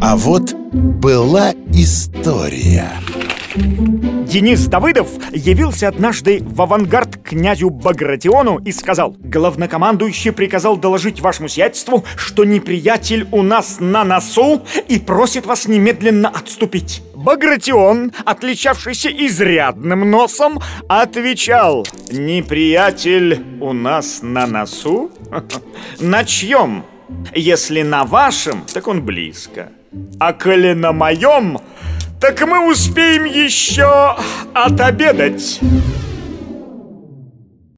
А вот была история Денис Давыдов явился однажды в авангард князю Багратиону и сказал Главнокомандующий приказал доложить вашему сиятельству, что неприятель у нас на носу и просит вас немедленно отступить Багратион, отличавшийся изрядным носом, отвечал Неприятель у нас на носу? На чьем? Если на вашем, так он близко. А коли на моем, так мы успеем еще отобедать